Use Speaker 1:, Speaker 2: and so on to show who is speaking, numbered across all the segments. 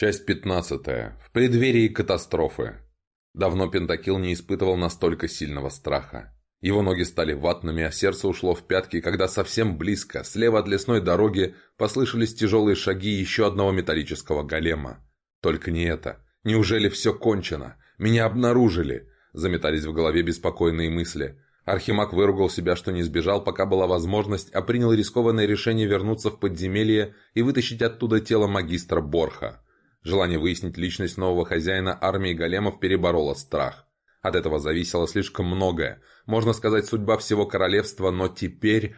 Speaker 1: Часть 15. В преддверии катастрофы. Давно Пентакил не испытывал настолько сильного страха. Его ноги стали ватными, а сердце ушло в пятки, когда совсем близко, слева от лесной дороги, послышались тяжелые шаги еще одного металлического голема. Только не это. Неужели все кончено? Меня обнаружили? Заметались в голове беспокойные мысли. Архимаг выругал себя, что не сбежал, пока была возможность, а принял рискованное решение вернуться в подземелье и вытащить оттуда тело магистра Борха. Желание выяснить личность нового хозяина армии големов перебороло страх. От этого зависело слишком многое. Можно сказать, судьба всего королевства, но теперь...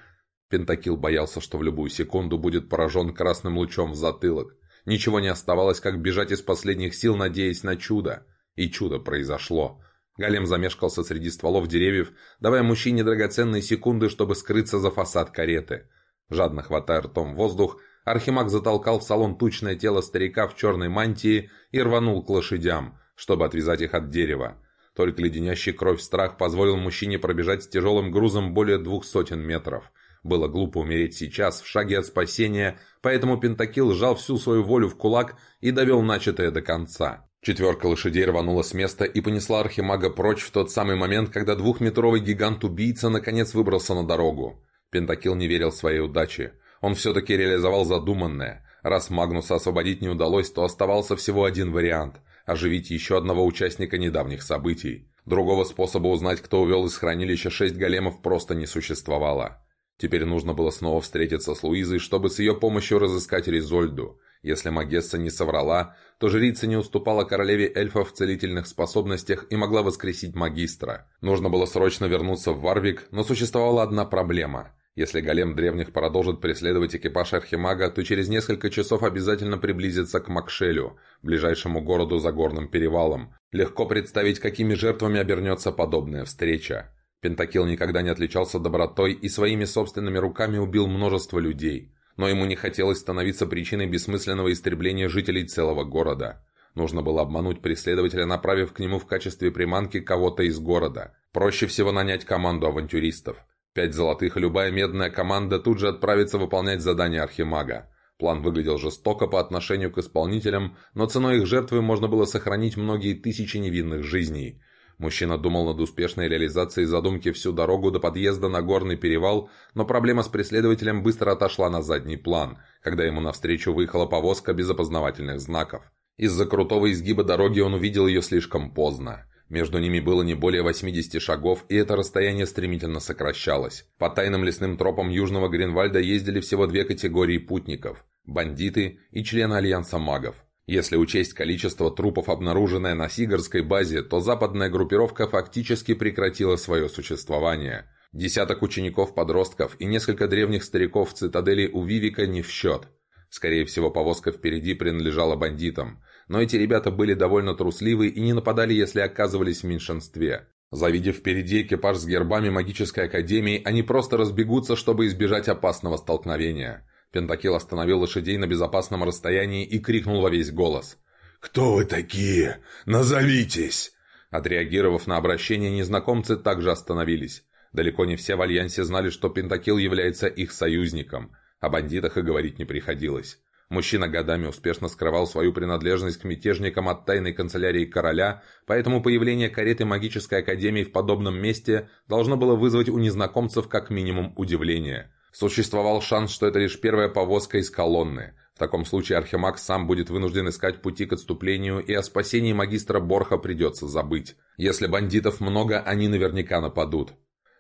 Speaker 1: Пентакил боялся, что в любую секунду будет поражен красным лучом в затылок. Ничего не оставалось, как бежать из последних сил, надеясь на чудо. И чудо произошло. Голем замешкался среди стволов деревьев, давая мужчине драгоценные секунды, чтобы скрыться за фасад кареты. Жадно хватая ртом воздух, Архимаг затолкал в салон тучное тело старика в черной мантии и рванул к лошадям, чтобы отвязать их от дерева. Только леденящий кровь страх позволил мужчине пробежать с тяжелым грузом более двух сотен метров. Было глупо умереть сейчас, в шаге от спасения, поэтому Пентакил сжал всю свою волю в кулак и довел начатое до конца. Четверка лошадей рванула с места и понесла Архимага прочь в тот самый момент, когда двухметровый гигант-убийца наконец выбрался на дорогу. Пентакил не верил своей удаче. Он все-таки реализовал задуманное. Раз Магнуса освободить не удалось, то оставался всего один вариант – оживить еще одного участника недавних событий. Другого способа узнать, кто увел из хранилища шесть големов, просто не существовало. Теперь нужно было снова встретиться с Луизой, чтобы с ее помощью разыскать Ризольду. Если Магесса не соврала, то жрица не уступала королеве эльфов в целительных способностях и могла воскресить магистра. Нужно было срочно вернуться в Варвик, но существовала одна проблема – если голем древних продолжит преследовать экипаж Архимага, то через несколько часов обязательно приблизится к Макшелю, ближайшему городу за горным перевалом. Легко представить, какими жертвами обернется подобная встреча. Пентакил никогда не отличался добротой и своими собственными руками убил множество людей. Но ему не хотелось становиться причиной бессмысленного истребления жителей целого города. Нужно было обмануть преследователя, направив к нему в качестве приманки кого-то из города. Проще всего нанять команду авантюристов. Пять золотых и любая медная команда тут же отправится выполнять задание Архимага. План выглядел жестоко по отношению к исполнителям, но ценой их жертвы можно было сохранить многие тысячи невинных жизней. Мужчина думал над успешной реализацией задумки всю дорогу до подъезда на горный перевал, но проблема с преследователем быстро отошла на задний план, когда ему навстречу выехала повозка без опознавательных знаков. Из-за крутого изгиба дороги он увидел ее слишком поздно. Между ними было не более 80 шагов, и это расстояние стремительно сокращалось. По тайным лесным тропам Южного Гринвальда ездили всего две категории путников – бандиты и члены Альянса магов. Если учесть количество трупов, обнаруженное на Сигарской базе, то западная группировка фактически прекратила свое существование. Десяток учеников-подростков и несколько древних стариков в цитадели у Вивика не в счет. Скорее всего, повозка впереди принадлежала бандитам но эти ребята были довольно трусливы и не нападали, если оказывались в меньшинстве. Завидев впереди экипаж с гербами магической академии, они просто разбегутся, чтобы избежать опасного столкновения. Пентакил остановил лошадей на безопасном расстоянии и крикнул во весь голос. «Кто вы такие? Назовитесь!» Отреагировав на обращение, незнакомцы также остановились. Далеко не все в Альянсе знали, что Пентакил является их союзником. О бандитах и говорить не приходилось. Мужчина годами успешно скрывал свою принадлежность к мятежникам от тайной канцелярии короля, поэтому появление кареты магической академии в подобном месте должно было вызвать у незнакомцев как минимум удивление. Существовал шанс, что это лишь первая повозка из колонны. В таком случае Архимаг сам будет вынужден искать пути к отступлению, и о спасении магистра Борха придется забыть. Если бандитов много, они наверняка нападут.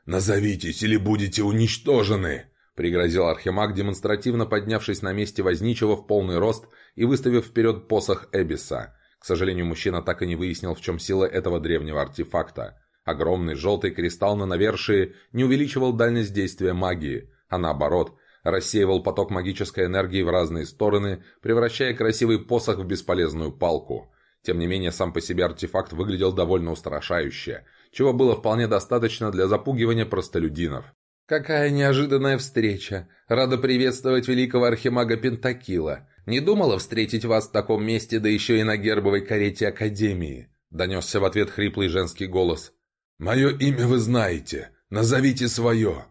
Speaker 1: «Назовитесь или будете уничтожены!» Пригрозил Архимаг, демонстративно поднявшись на месте возничего в полный рост и выставив вперед посох Эбиса. К сожалению, мужчина так и не выяснил, в чем сила этого древнего артефакта. Огромный желтый кристалл на навершии не увеличивал дальность действия магии, а наоборот, рассеивал поток магической энергии в разные стороны, превращая красивый посох в бесполезную палку. Тем не менее, сам по себе артефакт выглядел довольно устрашающе, чего было вполне достаточно для запугивания простолюдинов. «Какая неожиданная встреча! Рада приветствовать великого архимага Пентакила. Не думала встретить вас в таком месте, да еще и на гербовой карете Академии!» Донесся в ответ хриплый женский голос. «Мое имя вы знаете. Назовите свое!»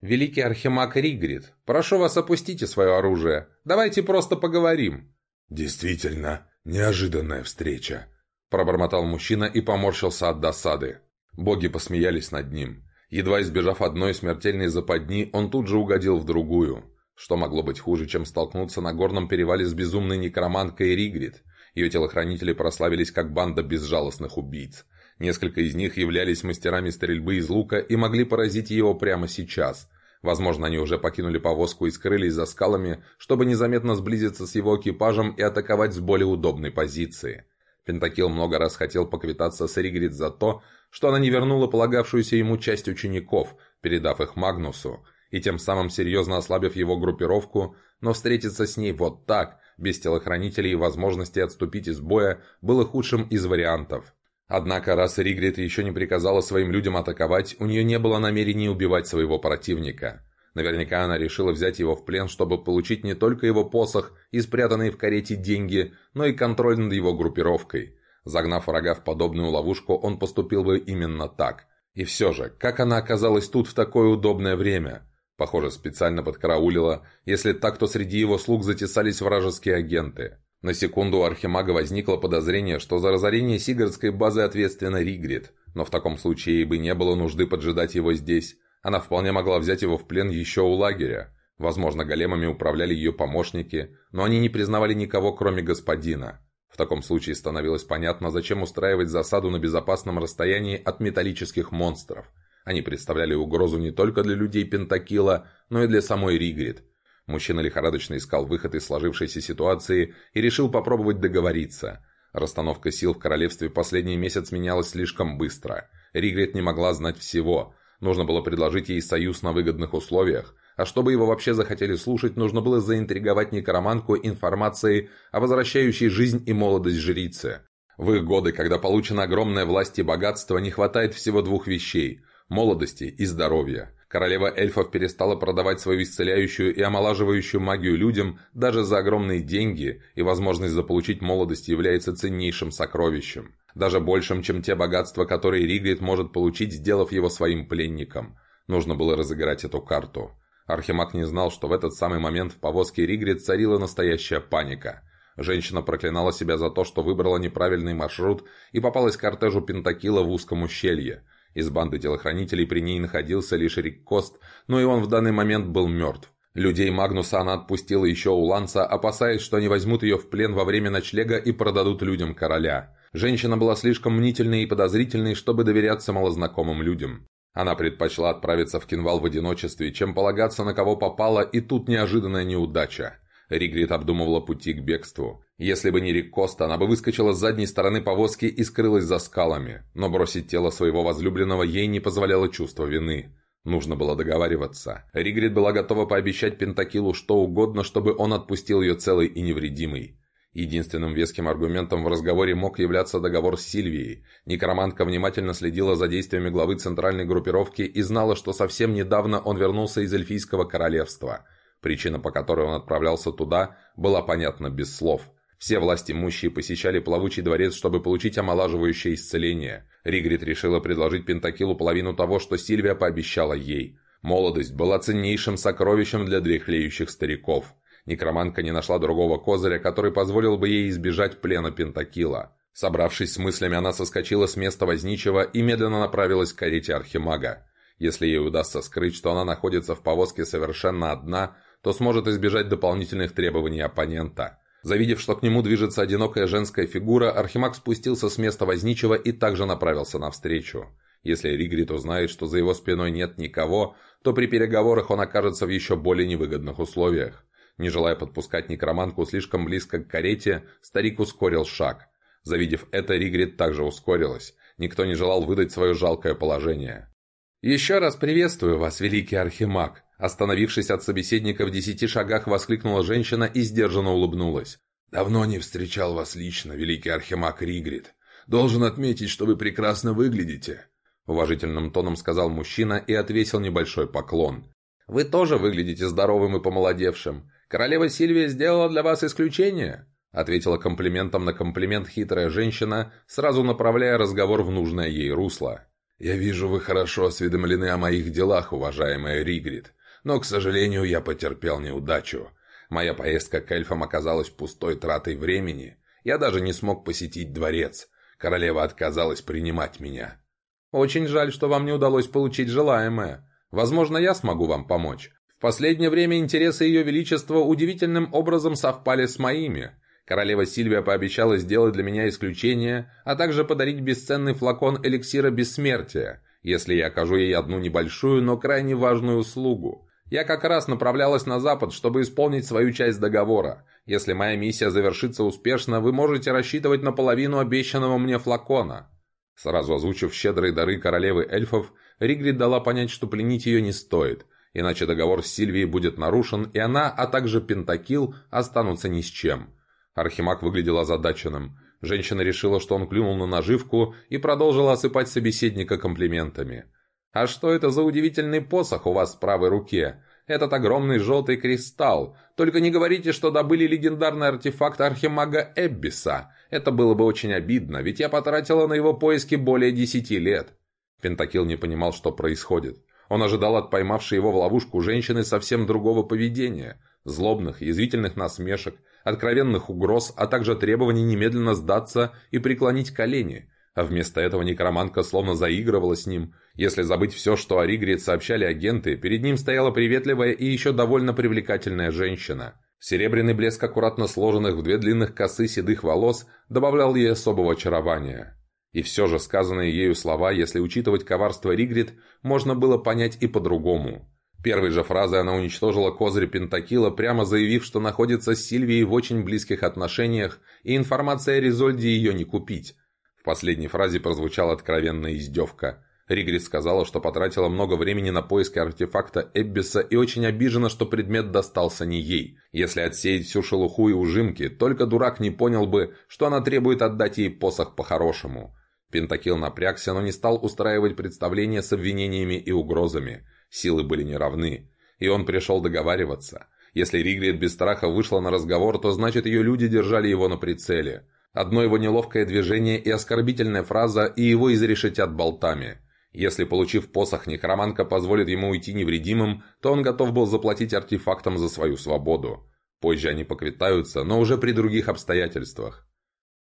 Speaker 1: «Великий архимаг Ригрид, прошу вас опустите свое оружие. Давайте просто поговорим». «Действительно, «Неожиданная встреча», – пробормотал мужчина и поморщился от досады. Боги посмеялись над ним. Едва избежав одной смертельной западни, он тут же угодил в другую. Что могло быть хуже, чем столкнуться на горном перевале с безумной некроманткой Ригрид? Ее телохранители прославились как банда безжалостных убийц. Несколько из них являлись мастерами стрельбы из лука и могли поразить его прямо сейчас. Возможно, они уже покинули повозку и скрылись за скалами, чтобы незаметно сблизиться с его экипажем и атаковать с более удобной позиции. Пентакил много раз хотел поквитаться с Ригрид за то, что она не вернула полагавшуюся ему часть учеников, передав их Магнусу, и тем самым серьезно ослабив его группировку, но встретиться с ней вот так, без телохранителей и возможности отступить из боя, было худшим из вариантов. Однако, раз Ригрид еще не приказала своим людям атаковать, у нее не было намерения убивать своего противника. Наверняка она решила взять его в плен, чтобы получить не только его посох и спрятанные в карете деньги, но и контроль над его группировкой. Загнав врага в подобную ловушку, он поступил бы именно так. И все же, как она оказалась тут в такое удобное время? Похоже, специально подкараулила. Если так, то среди его слуг затесались вражеские агенты. На секунду у Архимага возникло подозрение, что за разорение Сигардской базы ответственна Ригрид, но в таком случае ей бы не было нужды поджидать его здесь. Она вполне могла взять его в плен еще у лагеря. Возможно, големами управляли ее помощники, но они не признавали никого, кроме господина. В таком случае становилось понятно, зачем устраивать засаду на безопасном расстоянии от металлических монстров. Они представляли угрозу не только для людей Пентакила, но и для самой Ригрид. Мужчина лихорадочно искал выход из сложившейся ситуации и решил попробовать договориться. Расстановка сил в королевстве последний месяц менялась слишком быстро. Ригрид не могла знать всего. Нужно было предложить ей союз на выгодных условиях, а чтобы его вообще захотели слушать, нужно было заинтриговать некроманку информацией о возвращающей жизнь и молодость жрицы. В их годы, когда получена огромная власть и богатство, не хватает всего двух вещей – молодости и здоровья. Королева эльфов перестала продавать свою исцеляющую и омолаживающую магию людям даже за огромные деньги, и возможность заполучить молодость является ценнейшим сокровищем. Даже большим, чем те богатства, которые Ригрид может получить, сделав его своим пленником. Нужно было разыграть эту карту. Архимаг не знал, что в этот самый момент в повозке Ригрид царила настоящая паника. Женщина проклинала себя за то, что выбрала неправильный маршрут и попалась к кортежу Пентакила в узком ущелье. Из банды телохранителей при ней находился лишь Рик Кост, но и он в данный момент был мертв. Людей Магнуса она отпустила еще у Ланса, опасаясь, что они возьмут ее в плен во время ночлега и продадут людям короля. Женщина была слишком мнительной и подозрительной, чтобы доверяться малознакомым людям. Она предпочла отправиться в Кинвал в одиночестве, чем полагаться на кого попало, и тут неожиданная неудача. Ригрид обдумывала пути к бегству. Если бы не Рик Коста, она бы выскочила с задней стороны повозки и скрылась за скалами, но бросить тело своего возлюбленного ей не позволяло чувство вины. Нужно было договариваться. Ригрид была готова пообещать Пентакилу что угодно, чтобы он отпустил ее целой и невредимой. Единственным веским аргументом в разговоре мог являться договор с Сильвией. Некромантка внимательно следила за действиями главы центральной группировки и знала, что совсем недавно он вернулся из Эльфийского королевства. Причина, по которой он отправлялся туда, была понятна без слов. Все власти имущие посещали плавучий дворец, чтобы получить омолаживающее исцеление. Ригрид решила предложить Пентакилу половину того, что Сильвия пообещала ей. Молодость была ценнейшим сокровищем для дряхлеющих стариков. Некроманка не нашла другого козыря, который позволил бы ей избежать плена Пентакила. Собравшись с мыслями, она соскочила с места возничего и медленно направилась к карете Архимага. Если ей удастся скрыть, что она находится в повозке совершенно одна, то сможет избежать дополнительных требований оппонента. Завидев, что к нему движется одинокая женская фигура, Архимаг спустился с места возничего и также направился навстречу. Если Ригрид узнает, что за его спиной нет никого, то при переговорах он окажется в еще более невыгодных условиях. Не желая подпускать некроманку слишком близко к карете, старик ускорил шаг. Завидев это, Ригрид также ускорилась. Никто не желал выдать свое жалкое положение. «Еще раз приветствую вас, великий архимаг!» Остановившись от собеседника в десяти шагах, воскликнула женщина и сдержанно улыбнулась. «Давно не встречал вас лично, великий архимаг Ригрид. Должен отметить, что вы прекрасно выглядите», — уважительным тоном сказал мужчина и отвесил небольшой поклон. «Вы тоже выглядите здоровым и помолодевшим. «Королева Сильвия сделала для вас исключение», — ответила комплиментом на комплимент хитрая женщина, сразу направляя разговор в нужное ей русло. «Я вижу, вы хорошо осведомлены о моих делах, уважаемая Ригрид, но, к сожалению, я потерпел неудачу. Моя поездка к эльфам оказалась пустой тратой времени. Я даже не смог посетить дворец. Королева отказалась принимать меня.
Speaker 2: Очень жаль, что вам не удалось получить желаемое. Возможно, я смогу вам помочь. Последнее время интересы Ее Величества удивительным образом совпали с моими. Королева Сильвия пообещала сделать для меня исключение, а также подарить бесценный флакон эликсира бессмертия, если я окажу ей одну небольшую, но крайне важную услугу. Я как раз направлялась на запад, чтобы исполнить свою часть договора. Если моя миссия завершится успешно, вы можете рассчитывать на половину обещанного мне флакона». Сразу озвучив щедрые дары королевы эльфов, Ригрид дала понять, что пленить ее не стоит, иначе договор с Сильвией будет нарушен, и она, а также Пентакил останутся ни с чем. Архимаг выглядел озадаченным. Женщина решила, что он клюнул на наживку и продолжила осыпать собеседника комплиментами. «А что это за удивительный посох у вас в правой руке? Этот огромный желтый кристалл. Только не говорите, что добыли легендарный артефакт Архимага Эббиса. Это было бы очень обидно, ведь я потратила на его поиски более десяти лет». Пентакил не понимал, что происходит. Он ожидал от поймавшей его в ловушку женщины совсем другого поведения. Злобных, язвительных насмешек, откровенных угроз, а также требований немедленно сдаться и преклонить колени. А вместо этого некроманка словно заигрывала с ним. Если забыть все, что о Ригрид сообщали агенты, перед ним стояла приветливая и еще довольно привлекательная женщина. Серебряный блеск аккуратно сложенных в две длинных косы седых волос добавлял ей особого очарования. И все же сказанные ею слова, если учитывать коварство Ригрид, можно было понять и по-другому. Первой же фразой она уничтожила козырь Пентакила, прямо заявив, что находится с Сильвией в очень близких отношениях, и информация о Ризольде ее не купить. В последней фразе прозвучала откровенная издевка. Ригрид сказала, что потратила много времени на поиски артефакта Эббиса и очень обижена, что предмет достался не ей. Если отсеять всю шелуху и ужимки, только дурак не понял бы, что она требует отдать ей посох по-хорошему. Пентакил напрягся, но не стал устраивать представление с обвинениями и угрозами. Силы были неравны, и он пришел договариваться. Если Ригрид без страха вышла на разговор, то значит ее люди держали его на прицеле. Одно его неловкое движение и оскорбительная фраза, и его изрешетят болтами. Если, получив посох, некроманка позволит ему уйти невредимым, то он готов был заплатить артефактом за свою свободу. Позже они поквитаются, но уже при других обстоятельствах.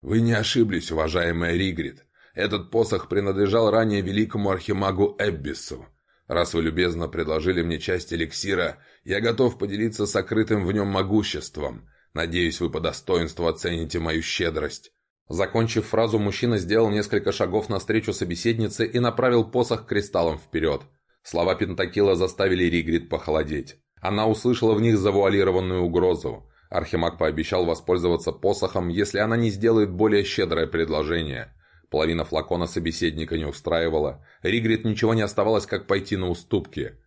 Speaker 2: «Вы не ошиблись, уважаемая Ригрид. Этот посох принадлежал ранее великому архимагу Эббису. Раз вы любезно предложили мне часть эликсира, я готов поделиться сокрытым в нем могуществом. Надеюсь, вы по достоинству оцените мою щедрость». Закончив фразу, мужчина сделал несколько шагов навстречу собеседнице и направил посох кристаллом вперед. Слова Пентакила заставили Ригрид похолодеть. Она услышала в них завуалированную угрозу. Архимаг пообещал воспользоваться посохом, если она не сделает более щедрое предложение. Половина флакона собеседника не устраивала. Ригрид ничего не оставалось, как пойти на уступки.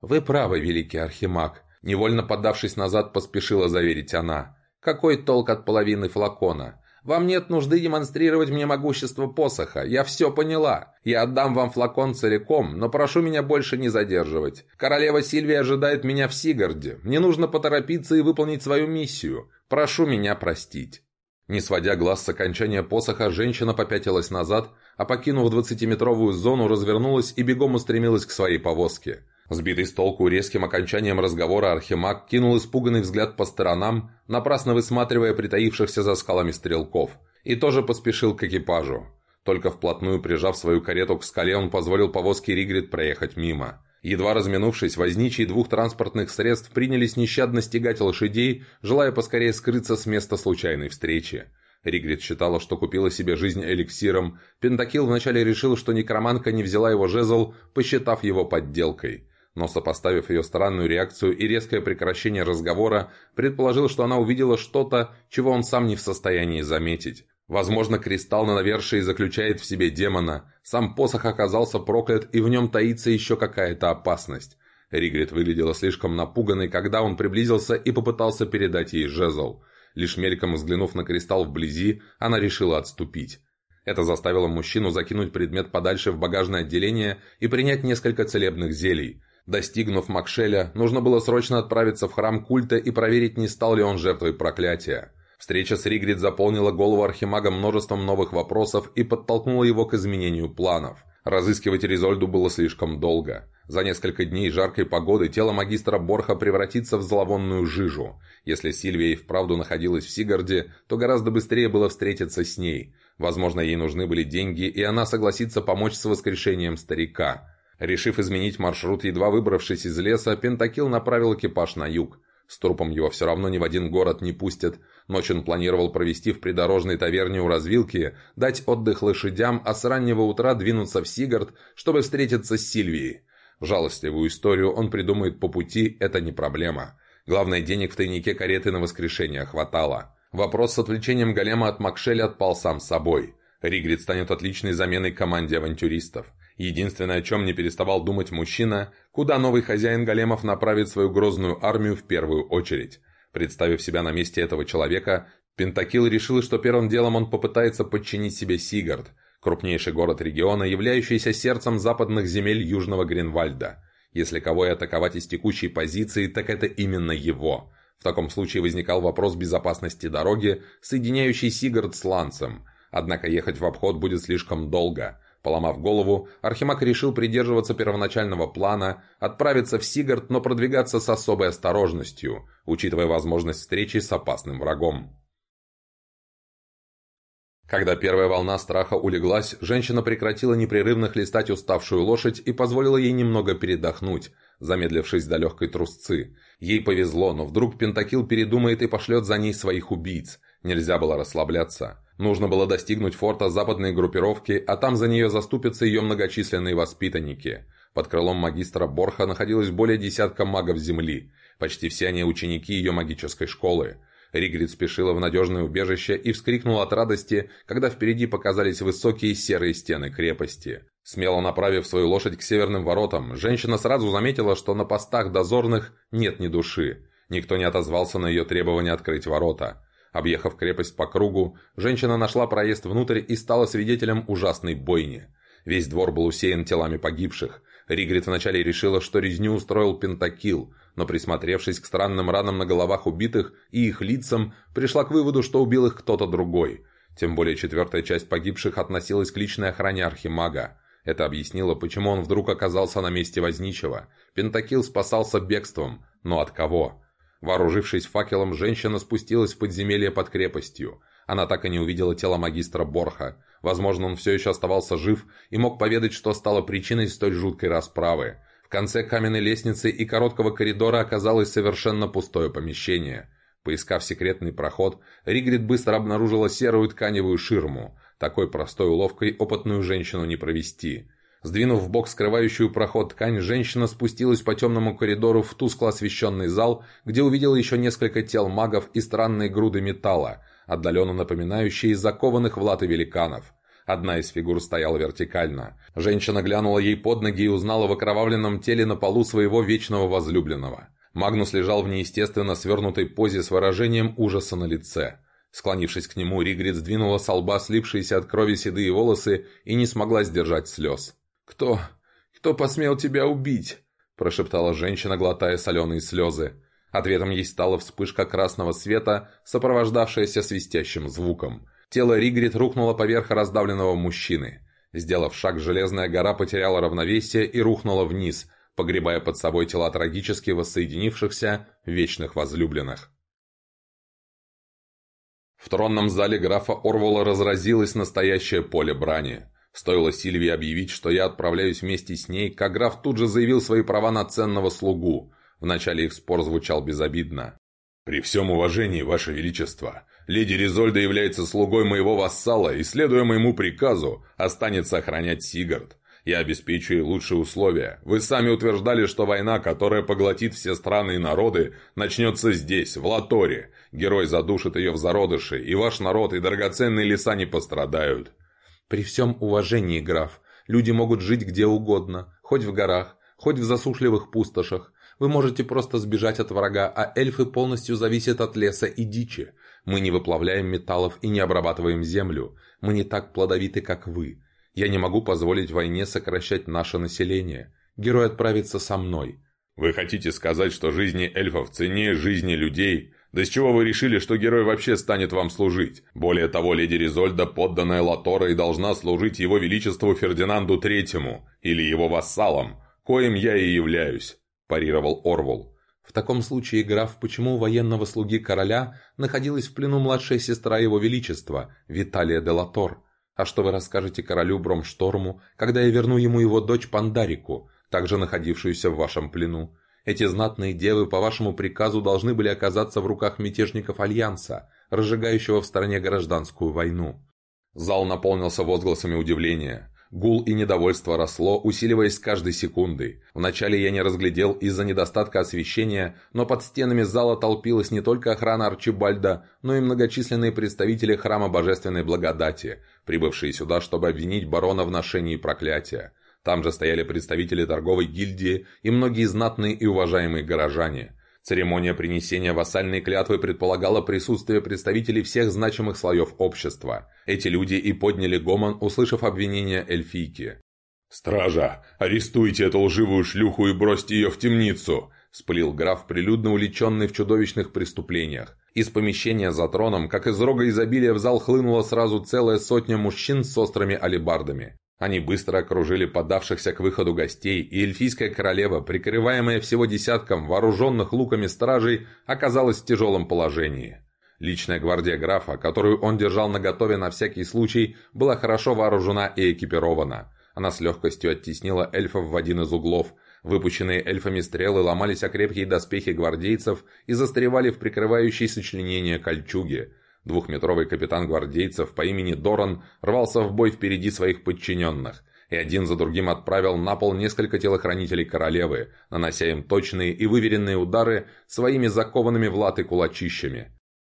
Speaker 2: «Вы правы, великий архимаг», — невольно поддавшись назад, поспешила заверить она. «Какой толк от половины флакона? Вам нет нужды демонстрировать мне могущество посоха. Я все поняла. Я отдам вам флакон целиком, но прошу меня больше не задерживать. Королева Сильвия ожидает меня в Сигарде. Мне нужно поторопиться и выполнить свою миссию. Прошу меня простить». Не сводя глаз с окончания посоха, женщина попятилась назад, а покинув двадцатиметровую зону, развернулась и бегом устремилась к своей повозке. Сбитый с толку резким окончанием разговора Архимаг кинул испуганный взгляд по сторонам, напрасно высматривая притаившихся за скалами стрелков, и тоже поспешил к экипажу. Только вплотную прижав свою карету к скале, он позволил повозке Ригрид проехать мимо. Едва разминувшись, возничие двух транспортных средств принялись нещадно стегать лошадей, желая поскорее скрыться с места случайной встречи. Ригрид считала, что купила себе жизнь эликсиром. Пентакил вначале решил, что некроманка не взяла его жезл, посчитав его подделкой. Но сопоставив ее странную реакцию и резкое прекращение разговора, предположил, что она увидела что-то, чего он сам не в состоянии заметить. Возможно, кристалл на навершии заключает в себе демона. Сам посох оказался проклят, и в нем таится еще какая-то опасность. Ригрид выглядела слишком напуганной, когда он приблизился и попытался передать ей жезл. Лишь мельком взглянув на кристалл вблизи, она решила отступить. Это заставило мужчину закинуть предмет подальше в багажное отделение и принять несколько целебных зелий. Достигнув Макшеля, нужно было срочно отправиться в храм культа и проверить, не стал ли он жертвой проклятия. Встреча с Ригрид заполнила голову Архимага множеством новых вопросов и подтолкнула его к изменению планов. Разыскивать Ризольду было слишком долго. За несколько дней жаркой погоды тело магистра Борха превратится в зловонную жижу. Если Сильвия и вправду находилась в Сигарде, то гораздо быстрее было встретиться с ней. Возможно, ей нужны были деньги, и она согласится помочь с воскрешением старика. Решив изменить маршрут, едва выбравшись из леса, Пентакил направил экипаж на юг. С трупом его все равно ни в один город не пустят. Ночь он планировал провести в придорожной таверне у развилки, дать отдых лошадям, а с раннего утра двинуться в Сигард, чтобы встретиться с Сильвией. Жалостливую историю он придумает по пути, это не проблема. Главное, денег в тайнике кареты на воскрешение хватало. Вопрос с отвлечением голема от Макшеля отпал сам собой. Ригрид станет отличной заменой команде авантюристов. Единственное, о чем не переставал думать мужчина, куда новый хозяин големов направит свою грозную армию в первую очередь. Представив себя на месте этого человека, Пентакил решил, что первым делом он попытается подчинить себе Сигард, крупнейший город региона, являющийся сердцем западных земель Южного Гринвальда. Если кого и атаковать из текущей позиции, так это именно его. В таком случае возникал вопрос безопасности дороги, соединяющей Сигард с Лансом. Однако ехать в обход будет слишком долго. Поломав голову, Архимаг решил придерживаться первоначального плана, отправиться в Сигард, но продвигаться с особой осторожностью, учитывая возможность встречи с опасным врагом. Когда первая волна страха улеглась, женщина прекратила непрерывно хлестать уставшую лошадь и позволила ей немного передохнуть, замедлившись до легкой трусцы. Ей повезло, но вдруг Пентакил передумает и пошлет за ней своих убийц. Нельзя было расслабляться. Нужно было достигнуть форта западной группировки, а там за нее заступятся ее многочисленные воспитанники. Под крылом магистра Борха находилось более десятка магов Земли. Почти все они ученики ее магической школы. Ригрид спешила в надежное убежище и вскрикнула от радости, когда впереди показались высокие серые стены крепости. Смело направив свою лошадь к северным воротам, женщина сразу заметила, что на постах дозорных нет ни души. Никто не отозвался на ее требование открыть ворота. Объехав крепость по кругу, женщина нашла проезд внутрь и стала свидетелем ужасной бойни. Весь двор был усеян телами погибших. Ригрид вначале решила, что резню устроил Пентакил, но присмотревшись к странным ранам на головах убитых и их лицам, пришла к выводу, что убил их кто-то другой. Тем более четвертая часть погибших относилась к личной охране Архимага. Это объяснило, почему он вдруг оказался на месте возничего. Пентакил спасался бегством, но от кого? Вооружившись факелом, женщина спустилась в подземелье под крепостью. Она так и не увидела тело магистра Борха. Возможно, он все еще оставался жив и мог поведать, что стало причиной столь жуткой расправы конце каменной лестницы и короткого коридора оказалось совершенно пустое помещение. Поискав секретный проход, Ригрид быстро обнаружила серую тканевую ширму. Такой простой уловкой опытную женщину не провести. Сдвинув в бок скрывающую проход ткань, женщина спустилась по темному коридору в тускло освещенный зал, где увидела еще несколько тел магов и странные груды металла, отдаленно напоминающие закованных в латы великанов. Одна из фигур стояла вертикально. Женщина глянула ей под ноги и узнала в окровавленном теле на полу своего вечного возлюбленного. Магнус лежал в неестественно свернутой позе с выражением ужаса на лице. Склонившись к нему, Ригрид сдвинула с лба слипшиеся от крови седые волосы и не смогла сдержать слез. «Кто? Кто посмел тебя убить?» – прошептала женщина, глотая соленые слезы. Ответом ей стала вспышка красного света, сопровождавшаяся свистящим звуком. Тело Ригрид рухнуло поверх раздавленного мужчины. Сделав шаг, железная гора потеряла равновесие и рухнула вниз, погребая под собой тела трагически воссоединившихся вечных возлюбленных. В тронном зале графа Орвола разразилось настоящее поле брани. Стоило Сильвии объявить, что я отправляюсь вместе с ней, как граф тут же заявил свои права на ценного слугу. Вначале их спор звучал безобидно. «При всем уважении, Ваше Величество, леди Ризольда является слугой моего вассала и, следуя моему приказу, останется охранять Сигард. Я обеспечу ей лучшие условия. Вы сами утверждали, что война, которая поглотит все страны и народы, начнется здесь, в Латоре. Герой задушит ее в зародыше, и ваш народ и драгоценные леса не пострадают».
Speaker 3: «При всем уважении, граф, люди могут жить где угодно, хоть в горах, хоть в засушливых пустошах. Вы можете просто сбежать от врага, а эльфы полностью зависят от леса и дичи. Мы не выплавляем металлов и не обрабатываем землю. Мы не так плодовиты, как вы. Я не могу позволить войне сокращать наше население. Герой отправится со мной».
Speaker 1: «Вы хотите сказать, что жизни эльфов ценнее жизни людей? Да с чего вы решили, что герой вообще станет вам служить? Более того, леди Ризольда, подданная Латора, и должна служить его величеству Фердинанду Третьему или его вассалам. коим я и являюсь», – парировал Орвул.
Speaker 3: В таком случае, граф, почему у военного слуги короля находилась в плену младшая сестра его величества, Виталия де Латор? А что вы расскажете королю Бромшторму, когда я верну ему его дочь Пандарику, также находившуюся в вашем плену? Эти знатные девы по вашему приказу должны были оказаться в руках мятежников Альянса, разжигающего в стране гражданскую войну.
Speaker 1: Зал наполнился возгласами удивления. Гул и недовольство росло, усиливаясь с каждой секундой. Вначале я не разглядел из-за недостатка освещения, но под стенами зала толпилась не только охрана Арчибальда, но и многочисленные представители Храма Божественной Благодати, прибывшие сюда, чтобы обвинить барона в ношении проклятия. Там же стояли представители торговой гильдии и многие знатные и уважаемые горожане. Церемония принесения вассальной клятвы предполагала присутствие представителей всех значимых слоев общества. Эти люди и подняли гомон, услышав обвинения эльфийки.
Speaker 2: «Стража, арестуйте эту лживую шлюху и бросьте ее в темницу!» – спылил граф, прилюдно уличенный в чудовищных преступлениях. Из помещения за троном, как из рога изобилия, в зал хлынула сразу целая сотня мужчин с острыми алебардами. Они быстро окружили подавшихся к выходу гостей, и эльфийская королева, прикрываемая всего десятком вооруженных луками стражей, оказалась в тяжелом положении. Личная гвардия графа, которую он держал наготове на всякий случай, была хорошо вооружена и экипирована. Она с легкостью оттеснила эльфов в один из углов. Выпущенные эльфами стрелы ломались о крепкие доспехи гвардейцев и застревали в прикрывающей сочленение кольчуги – Двухметровый капитан гвардейцев по имени Доран рвался в бой впереди своих подчиненных и один за другим отправил на пол несколько телохранителей королевы, нанося им точные и выверенные удары своими закованными в латы кулачищами.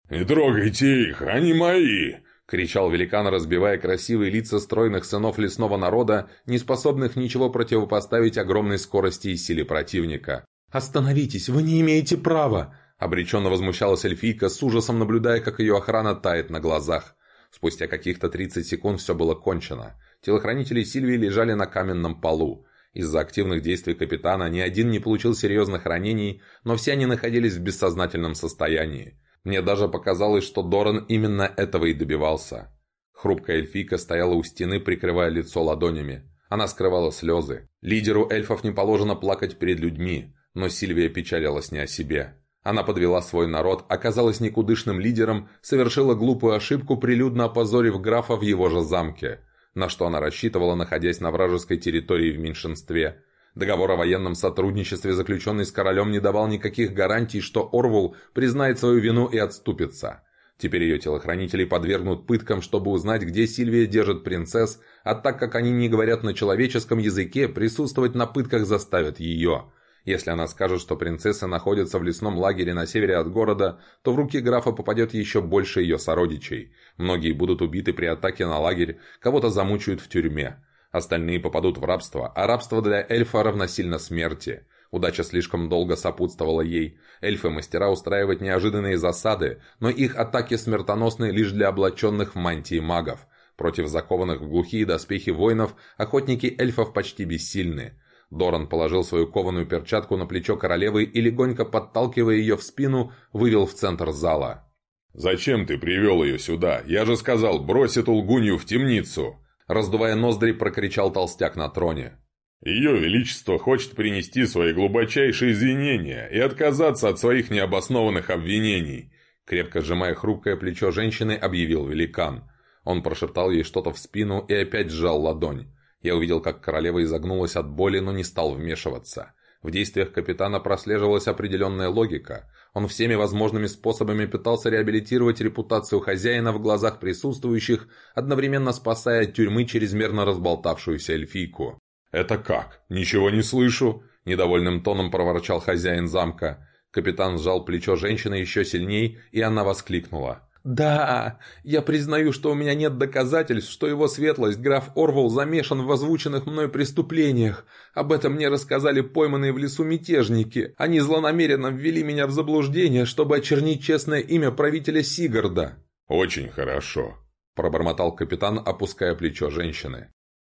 Speaker 2: «Не трогайте их, они мои!»
Speaker 1: — кричал великан, разбивая красивые лица стройных сынов лесного народа, не способных ничего противопоставить огромной скорости и силе противника.
Speaker 3: «Остановитесь, вы не имеете права!»
Speaker 1: Обреченно возмущалась эльфийка, с ужасом наблюдая, как ее охрана тает на глазах. Спустя каких-то 30 секунд все было кончено. Телохранители Сильвии лежали на каменном полу. Из-за активных действий капитана ни один не получил серьезных ранений, но все они находились в бессознательном состоянии. Мне даже показалось, что Доран именно этого и добивался. Хрупкая эльфийка стояла у стены, прикрывая лицо ладонями. Она скрывала слезы. Лидеру эльфов не положено плакать перед людьми, но Сильвия печалилась не о себе. Она подвела свой народ, оказалась никудышным лидером, совершила глупую ошибку, прилюдно опозорив графа в его же замке. На что она рассчитывала, находясь на вражеской территории в меньшинстве. Договор о военном сотрудничестве, заключенный с королем, не давал никаких гарантий, что Орвул признает свою вину и отступится. Теперь ее телохранители подвергнут пыткам, чтобы узнать, где Сильвия держит принцесс, а так как они не говорят на человеческом языке, присутствовать на пытках заставят ее. Если она скажет, что принцесса находится в лесном лагере на севере от города, то в руки графа попадет еще больше ее сородичей. Многие будут убиты при атаке на лагерь, кого-то замучают в тюрьме. Остальные попадут в рабство, а рабство для эльфа равносильно смерти. Удача слишком долго сопутствовала ей. Эльфы мастера устраивать неожиданные засады, но их атаки смертоносны лишь для облаченных в мантии магов. Против закованных в глухие доспехи воинов охотники эльфов почти бессильны. Доран положил свою кованую перчатку на плечо королевы и, легонько подталкивая ее в спину, вывел в центр зала.
Speaker 2: «Зачем ты привел ее сюда? Я же сказал, брось эту лгунью в темницу!»
Speaker 1: Раздувая ноздри, прокричал толстяк на троне.
Speaker 2: «Ее Величество хочет принести свои глубочайшие извинения и отказаться от своих необоснованных обвинений»,
Speaker 1: крепко сжимая хрупкое плечо женщины, объявил великан. Он прошептал ей что-то в спину и опять сжал ладонь. Я увидел, как королева изогнулась от боли, но не стал вмешиваться. В действиях капитана прослеживалась определенная логика. Он всеми возможными способами пытался реабилитировать репутацию хозяина в глазах присутствующих, одновременно спасая от тюрьмы чрезмерно разболтавшуюся эльфийку.
Speaker 2: «Это как? Ничего не слышу!»
Speaker 1: – недовольным тоном проворчал хозяин замка. Капитан сжал плечо женщины еще сильней, и она воскликнула.
Speaker 3: «Да, я признаю, что у меня нет доказательств, что его светлость, граф Орвал, замешан в озвученных мной преступлениях. Об этом мне рассказали пойманные в лесу мятежники. Они злонамеренно ввели меня в заблуждение, чтобы очернить честное имя правителя Сигарда».
Speaker 2: «Очень хорошо», – пробормотал капитан, опуская плечо женщины.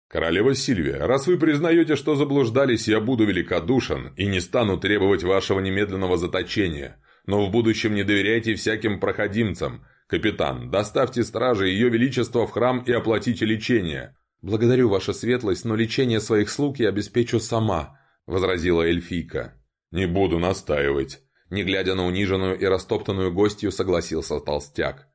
Speaker 2: «Королева Сильвия, раз вы признаете, что заблуждались, я буду великодушен и не стану требовать вашего немедленного заточения. Но в будущем не доверяйте всяким проходимцам». «Капитан, доставьте стражи Ее Величество в храм и оплатите лечение».
Speaker 3: «Благодарю, ваша светлость, но лечение своих слуг я обеспечу сама», —
Speaker 2: возразила эльфийка. «Не буду настаивать». Не глядя на униженную и растоптанную гостью, согласился толстяк.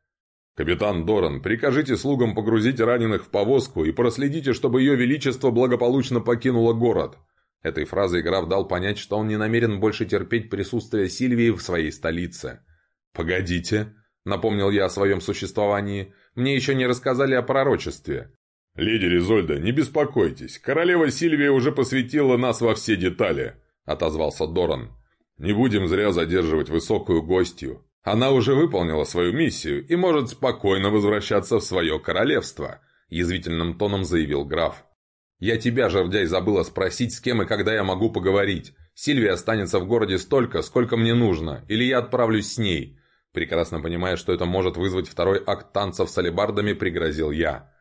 Speaker 2: «Капитан Доран, прикажите слугам погрузить раненых в повозку и проследите, чтобы ее величество благополучно покинуло город». Этой фразой граф дал понять, что он не намерен больше терпеть присутствие Сильвии в своей столице. «Погодите», — напомнил я о своем существовании, — «мне еще не рассказали о пророчестве». «Леди Ризольда, не беспокойтесь, королева Сильвия уже посвятила нас во все детали», — отозвался Доран. «Не будем зря задерживать высокую гостью. Она уже выполнила свою миссию и может спокойно возвращаться в свое королевство», — язвительным тоном заявил граф. «Я тебя, жердяй, забыла спросить, с кем и когда я могу поговорить. Сильвия останется в городе столько, сколько мне нужно, или я отправлюсь с ней». Прекрасно понимая, что это может вызвать второй акт танцев с алебардами, пригрозил я.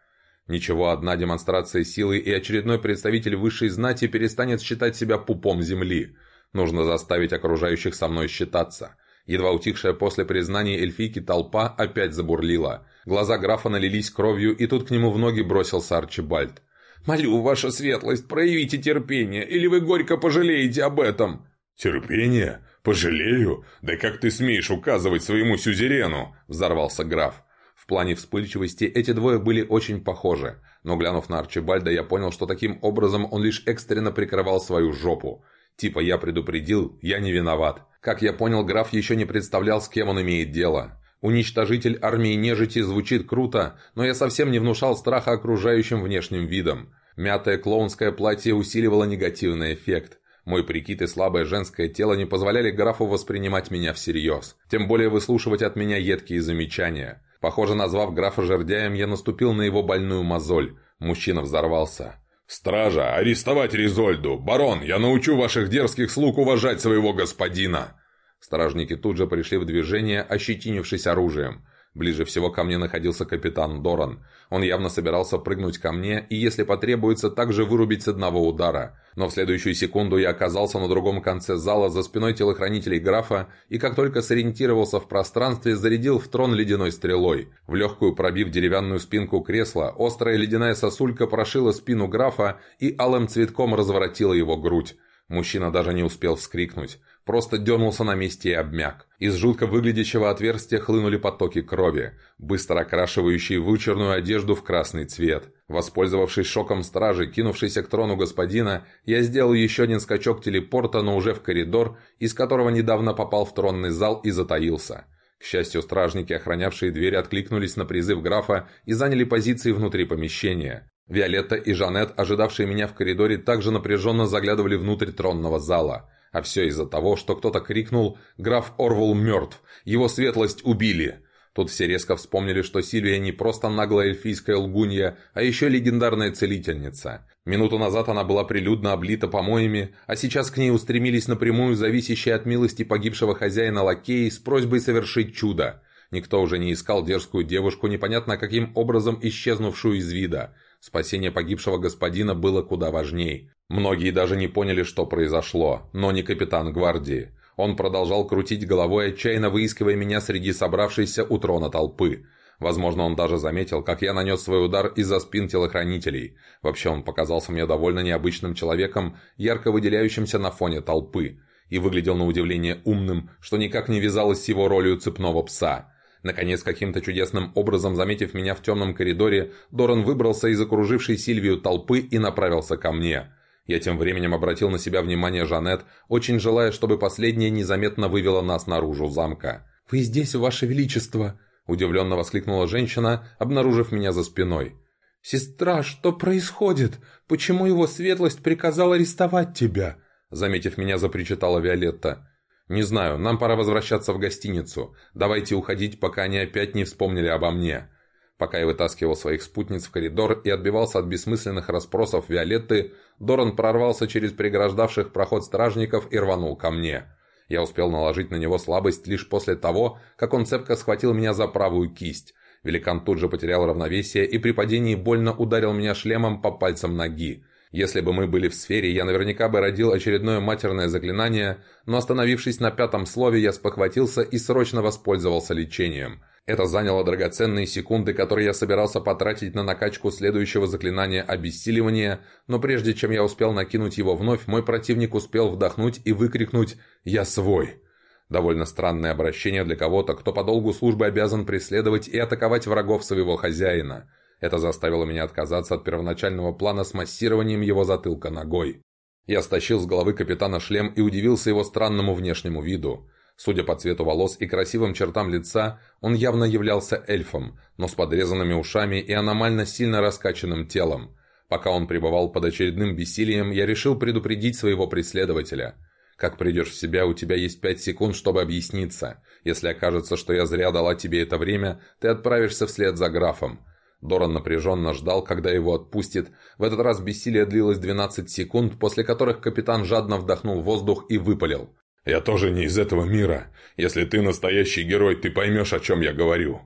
Speaker 2: Ничего, одна демонстрация силы и очередной представитель высшей знати перестанет считать себя пупом земли. Нужно заставить окружающих со мной считаться. Едва утихшая после признания эльфийки толпа опять забурлила. Глаза графа налились кровью, и тут к нему в ноги бросился Арчибальд. «Молю, ваша светлость, проявите терпение, или вы горько пожалеете об этом!»
Speaker 1: «Терпение? Пожалею? Да как ты смеешь указывать своему сюзерену?» – взорвался граф.
Speaker 2: В плане вспыльчивости эти двое были очень похожи, но глянув на Арчибальда, я понял, что таким образом он лишь экстренно прикрывал свою жопу. Типа «я предупредил, я не виноват». Как я понял, граф еще не представлял, с кем он имеет дело. Уничтожитель армии нежити звучит круто, но я совсем не внушал страха окружающим внешним видом. Мятое клоунское платье усиливало негативный эффект. Мой прикид и слабое женское тело не позволяли графу воспринимать меня всерьез. Тем более выслушивать от меня едкие замечания. Похоже, назвав графа жердяем, я наступил на его больную мозоль. Мужчина взорвался.
Speaker 1: «Стража, арестовать Ризольду! Барон, я научу ваших дерзких слуг уважать своего господина!»
Speaker 2: Стражники тут же пришли в движение, ощетинившись оружием. Ближе всего ко мне находился капитан Доран. Он явно собирался прыгнуть ко мне и, если потребуется, также вырубить с одного удара. Но в следующую секунду я оказался на другом конце зала за спиной телохранителей графа и, как только сориентировался в пространстве, зарядил в трон ледяной стрелой. В легкую пробив деревянную спинку кресла, острая ледяная сосулька прошила спину графа и алым цветком разворотила его грудь. Мужчина даже не успел вскрикнуть. Просто дернулся на месте и обмяк. Из жутко выглядящего отверстия хлынули потоки крови, быстро окрашивающие вычерную одежду в красный цвет. Воспользовавшись шоком стражи, кинувшейся к трону господина, я сделал еще один скачок телепорта, но уже в коридор, из которого недавно попал в тронный зал и затаился. К счастью, стражники, охранявшие дверь, откликнулись на призыв графа и заняли позиции внутри помещения. Виолетта и Жанет, ожидавшие меня в коридоре, также напряженно заглядывали внутрь тронного зала. А все из-за того, что кто-то крикнул «Граф Орвул мертв! Его светлость убили!» Тут все резко вспомнили, что Сильвия не просто наглая эльфийская лгунья, а еще легендарная целительница. Минуту назад она была прилюдно облита помоями, а сейчас к ней устремились напрямую зависящие от милости погибшего хозяина лакеи с просьбой совершить чудо. Никто уже не искал дерзкую девушку, непонятно каким образом исчезнувшую из вида. Спасение погибшего господина было куда важней. Многие даже не поняли, что произошло, но не капитан гвардии. Он продолжал крутить головой, отчаянно выискивая меня среди собравшейся у трона толпы. Возможно, он даже заметил, как я нанес свой удар из-за спин телохранителей. Вообще, он показался мне довольно необычным человеком, ярко выделяющимся на фоне толпы. И выглядел на удивление умным, что никак не вязалось с его ролью цепного пса. Наконец, каким-то чудесным образом заметив меня в темном коридоре, Доран выбрался из окружившей Сильвию толпы и направился ко мне. Я тем временем обратил на себя внимание Жанет, очень желая, чтобы последняя незаметно вывела нас наружу замка. «Вы здесь, Ваше Величество!» – удивленно воскликнула женщина, обнаружив меня за спиной. «Сестра, что происходит? Почему его светлость приказал арестовать тебя?» Заметив меня, запричитала Виолетта. «Не знаю, нам пора возвращаться в гостиницу. Давайте уходить, пока они опять не вспомнили обо мне». Пока я вытаскивал своих спутниц в коридор и отбивался от бессмысленных расспросов Виолетты, Доран прорвался через преграждавших проход стражников и рванул ко мне. Я успел наложить на него слабость лишь после того, как он цепко схватил меня за правую кисть. Великан тут же потерял равновесие и при падении больно ударил меня шлемом по пальцам ноги. Если бы мы были в сфере, я наверняка бы родил очередное матерное заклинание, но остановившись на пятом слове, я спохватился и срочно воспользовался лечением – Это заняло драгоценные секунды, которые я собирался потратить на накачку следующего заклинания обессиливания, но прежде чем я успел накинуть его вновь, мой противник успел вдохнуть и выкрикнуть «Я свой!». Довольно странное обращение для кого-то, кто по долгу службы обязан преследовать и атаковать врагов своего хозяина. Это заставило меня отказаться от первоначального плана с массированием его затылка ногой. Я стащил с головы капитана шлем и удивился его странному внешнему виду. Судя по цвету волос и красивым чертам лица, он явно являлся эльфом, но с подрезанными ушами и аномально сильно раскачанным телом. Пока он пребывал под очередным бессилием, я решил предупредить своего преследователя. Как придешь в себя, у тебя есть пять секунд, чтобы объясниться. Если окажется, что я зря дала тебе это время, ты отправишься вслед за графом. Доран напряженно ждал, когда его отпустит. В этот раз бессилие длилось 12 секунд, после которых капитан жадно вдохнул воздух и выпалил.
Speaker 1: «Я тоже не из этого мира. Если ты настоящий герой, ты поймешь, о чем я говорю».